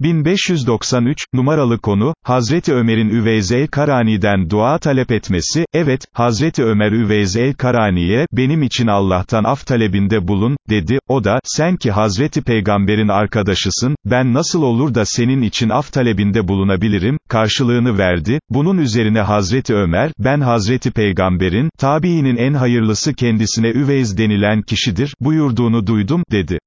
1593, numaralı konu, Hazreti Ömer'in Üveyz el-Karani'den dua talep etmesi, evet, Hazreti Ömer Üveyz el-Karani'ye, benim için Allah'tan af talebinde bulun, dedi, o da, sen ki Hazreti Peygamber'in arkadaşısın, ben nasıl olur da senin için af talebinde bulunabilirim, karşılığını verdi, bunun üzerine Hazreti Ömer, ben Hazreti Peygamber'in, tabiinin en hayırlısı kendisine Üveyz denilen kişidir, buyurduğunu duydum, dedi.